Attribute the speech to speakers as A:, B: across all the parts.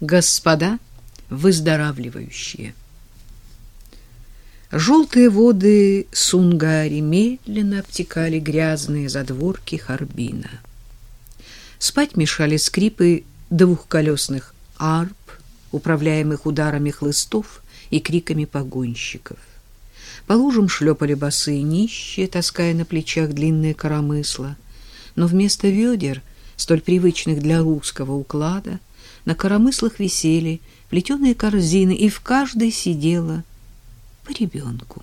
A: Господа выздоравливающие. Желтые воды Сунгари медленно обтекали грязные задворки Харбина. Спать мешали скрипы двухколесных арп, управляемых ударами хлыстов и криками погонщиков. По лужам шлепали босые нищие, таская на плечах длинные коромысла, но вместо ведер, столь привычных для русского уклада, на коромыслах висели плетеные корзины, и в каждой сидела по ребенку.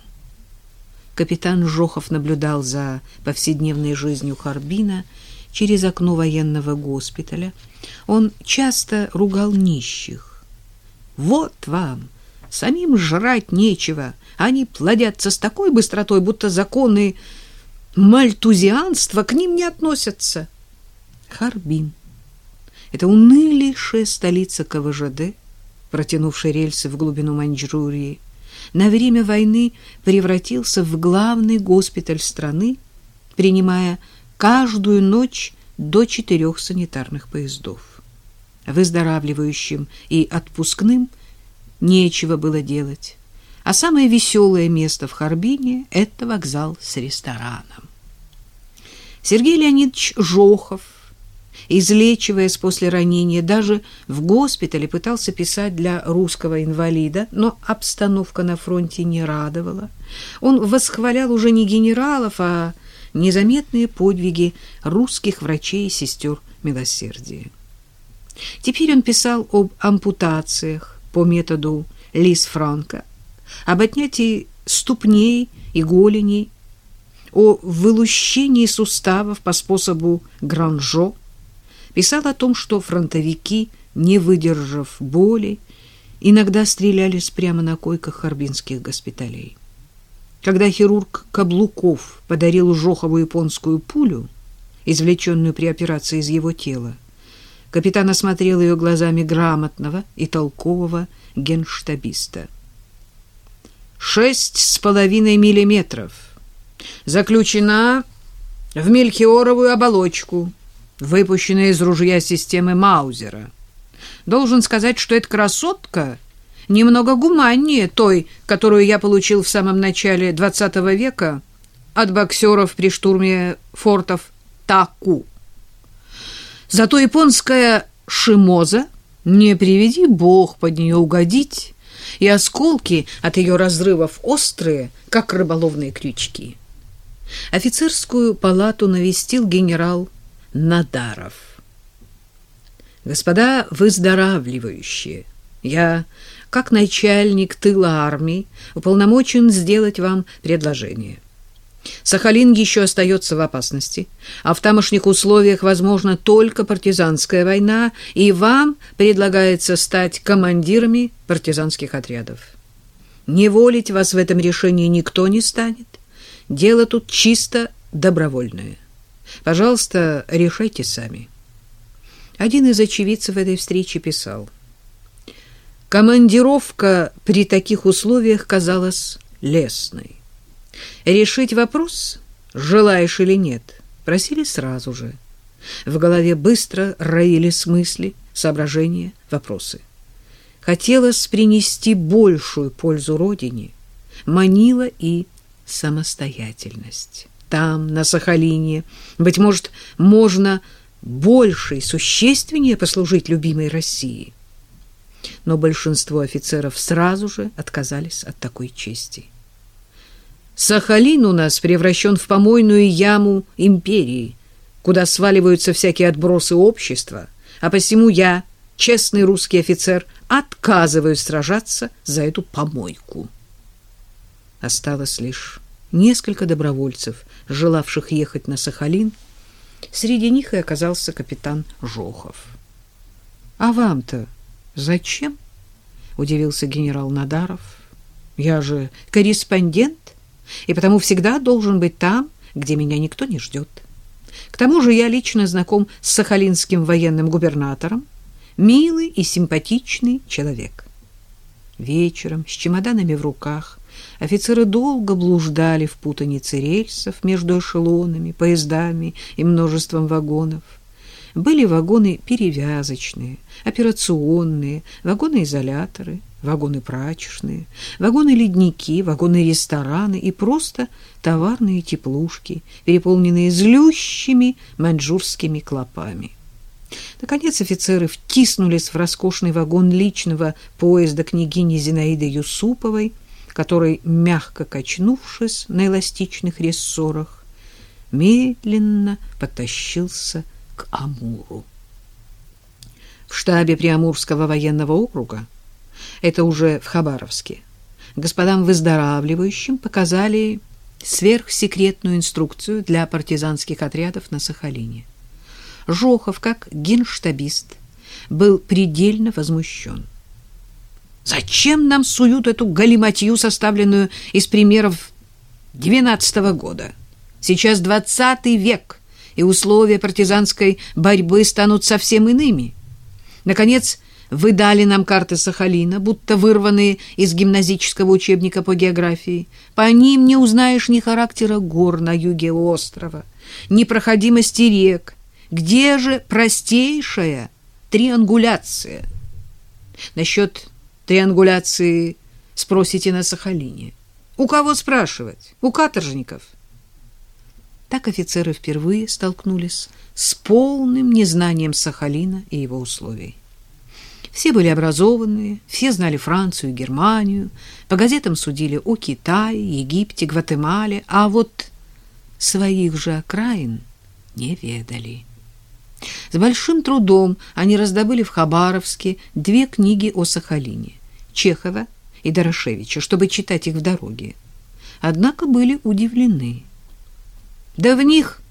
A: Капитан Жохов наблюдал за повседневной жизнью Харбина через окно военного госпиталя. Он часто ругал нищих. «Вот вам! Самим жрать нечего. Они плодятся с такой быстротой, будто законы мальтузианства к ним не относятся». Харбин. Это унылейшая столица КВЖД, протянувшая рельсы в глубину Маньчжурии на время войны превратился в главный госпиталь страны, принимая каждую ночь до четырех санитарных поездов. Выздоравливающим и отпускным нечего было делать, а самое веселое место в Харбине — это вокзал с рестораном. Сергей Леонидович Жохов — излечиваясь после ранения, даже в госпитале пытался писать для русского инвалида, но обстановка на фронте не радовала. Он восхвалял уже не генералов, а незаметные подвиги русских врачей и сестер милосердия. Теперь он писал об ампутациях по методу Лис Франка, об отнятии ступней и голеней, о вылущении суставов по способу Гранжо, писал о том, что фронтовики, не выдержав боли, иногда стрелялись прямо на койках харбинских госпиталей. Когда хирург Каблуков подарил Жохову японскую пулю, извлеченную при операции из его тела, капитан осмотрел ее глазами грамотного и толкового генштабиста. «Шесть с половиной миллиметров. Заключена в мельхиоровую оболочку выпущенная из ружья системы Маузера. Должен сказать, что эта красотка немного гуманнее той, которую я получил в самом начале XX века от боксеров при штурме фортов Таку. Зато японская шимоза, не приведи бог под нее угодить, и осколки от ее разрывов острые, как рыболовные крючки. Офицерскую палату навестил генерал Надаров. Господа выздоравливающие, я, как начальник тыла армии, уполномочен сделать вам предложение. Сахалин еще остается в опасности, а в тамошних условиях возможна только партизанская война, и вам предлагается стать командирами партизанских отрядов. Неволить вас в этом решении никто не станет. Дело тут чисто добровольное. Пожалуйста, решайте сами. Один из очевидцев этой встречи писал. Командировка при таких условиях казалась лесной. Решить вопрос, желаешь или нет, просили сразу же. В голове быстро роились мысли, соображения, вопросы. Хотелось принести большую пользу родине, манила и самостоятельность там, на Сахалине. Быть может, можно больше и существеннее послужить любимой России. Но большинство офицеров сразу же отказались от такой чести. Сахалин у нас превращен в помойную яму империи, куда сваливаются всякие отбросы общества, а посему я, честный русский офицер, отказываюсь сражаться за эту помойку. Осталось лишь несколько добровольцев, желавших ехать на Сахалин. Среди них и оказался капитан Жохов. — А вам-то зачем? — удивился генерал Надаров. — Я же корреспондент, и потому всегда должен быть там, где меня никто не ждет. К тому же я лично знаком с сахалинским военным губернатором, милый и симпатичный человек. Вечером, с чемоданами в руках, Офицеры долго блуждали в путанице рельсов между эшелонами, поездами и множеством вагонов. были вагоны перевязочные, операционные, вагоны-изоляторы, вагоны-прачечные, вагоны-ледники, вагоны-рестораны и просто товарные теплушки, переполненные злющими маньчжурскими клопами. Наконец офицеры втиснулись в роскошный вагон личного поезда княгини Зинаиды Юсуповой, который, мягко качнувшись на эластичных рессорах, медленно потащился к Амуру. В штабе Приамурского военного округа, это уже в Хабаровске, господам выздоравливающим показали сверхсекретную инструкцию для партизанских отрядов на Сахалине. Жохов, как генштабист, был предельно возмущен. Зачем нам суют эту галиматью, составленную из примеров двенадцатого года? Сейчас двадцатый век, и условия партизанской борьбы станут совсем иными. Наконец, вы дали нам карты Сахалина, будто вырванные из гимназического учебника по географии. По ним не узнаешь ни характера гор на юге острова, ни проходимости рек. Где же простейшая триангуляция? Насчет триангуляции спросите на Сахалине. У кого спрашивать? У каторжников. Так офицеры впервые столкнулись с полным незнанием Сахалина и его условий. Все были образованные, все знали Францию и Германию, по газетам судили о Китае, Египте, Гватемале, а вот своих же окраин не ведали. С большим трудом они раздобыли в Хабаровске две книги о Сахалине — Чехова и Дорошевича, чтобы читать их в дороге. Однако были удивлены. Да в них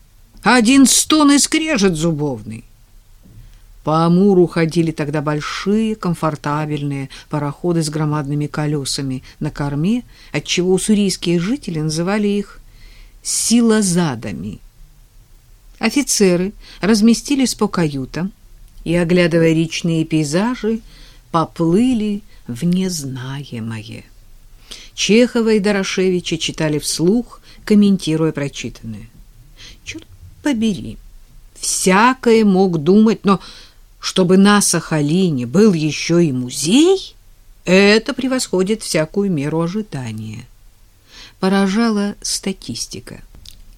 A: один стон и скрежет зубовный. По Амуру ходили тогда большие, комфортабельные пароходы с громадными колесами на корме, отчего уссурийские жители называли их силозадами. Офицеры разместились по каютам и, оглядывая речные пейзажи, поплыли в незнаемое. Чехова и Дорошевича читали вслух, комментируя прочитанное. Черт побери, всякое мог думать, но чтобы на Сахалине был еще и музей, это превосходит всякую меру ожидания. Поражала статистика.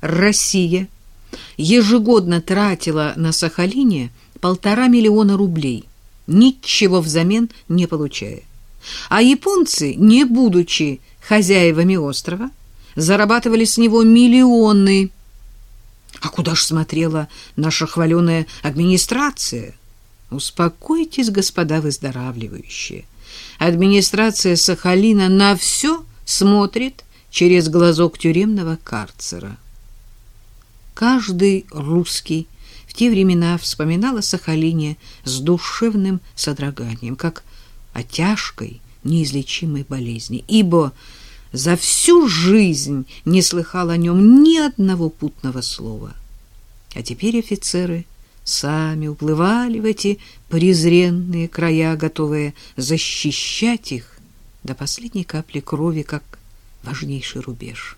A: Россия ежегодно тратила на Сахалине полтора миллиона рублей, ничего взамен не получая. А японцы, не будучи хозяевами острова, зарабатывали с него миллионы. А куда ж смотрела наша хваленая администрация? Успокойтесь, господа выздоравливающие. Администрация Сахалина на все смотрит через глазок тюремного карцера. Каждый русский в те времена вспоминал о Сахалине с душевным содроганием, как о тяжкой, неизлечимой болезни, ибо за всю жизнь не слыхал о нем ни одного путного слова. А теперь офицеры сами уплывали в эти презренные края, готовые защищать их до последней капли крови, как важнейший рубеж.